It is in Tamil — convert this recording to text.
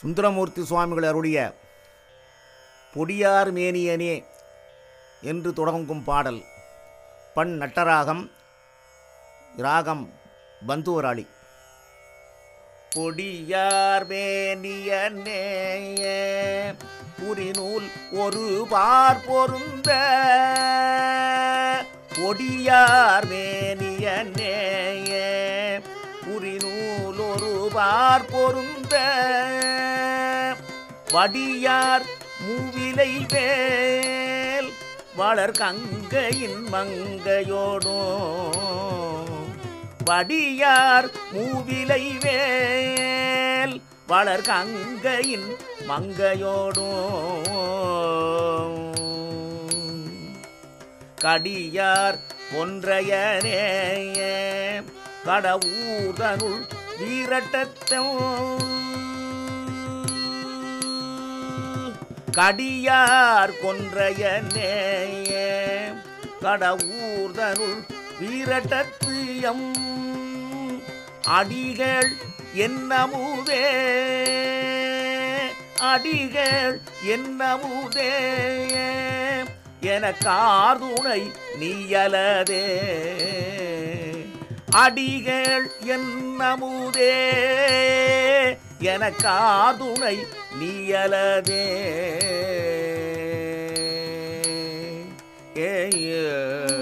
சுந்தரமூர்த்தி சுவாமிகள் அருடைய பொடியார் மேனியனே என்று தொடங்கும் பாடல். பண் நட்டராகம் ராகம் பந்துவராளி. பொடியார் மேனியனே புரிநூல் ஒரு பார் பொருந்த. பொடியார் மேனியனே புரிநூல் ஒரு பார் பொருந்த. வடியார் மூவிலை வேல் வளர் கங்கையின் மங்கையோடும் வடியார் மூவிலை வேல் வளர் கங்கையின் மங்கையோடும் கடியார் ஒன்றையரே கடவுதனுள் வீரட்டத்தோ. கடியார் கொன்றையனே கடவுர்தருள் வீரட்டத்தியம் அடிகள் என்னமுதே அடிகள் என்னமுதே என கார்துணை நீயலதே. அடிகள் என்னமுதே எனக்காதுணை நீயலதே ஏ.